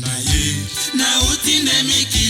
na ye nauti nde mikili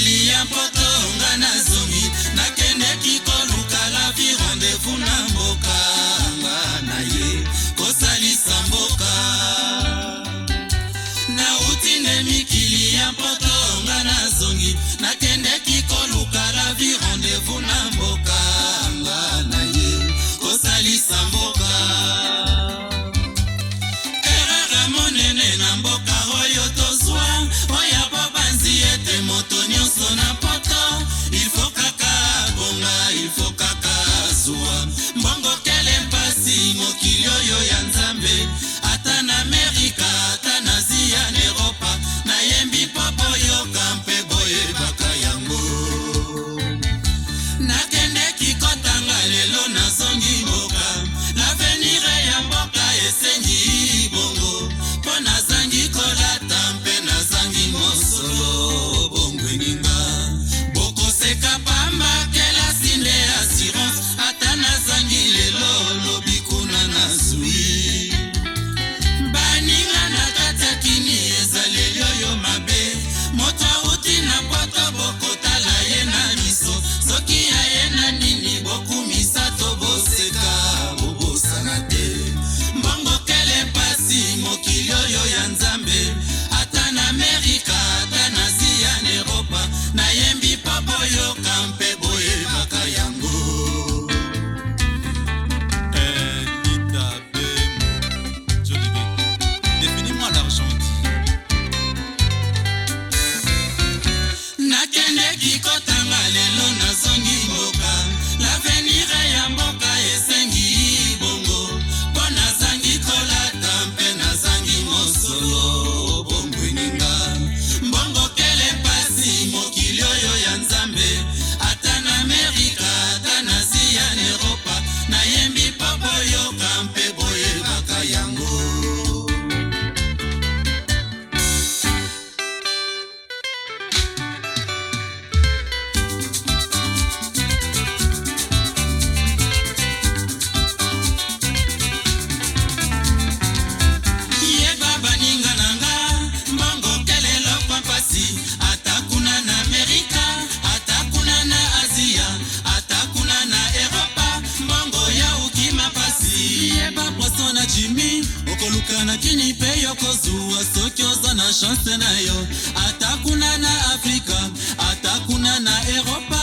revoir.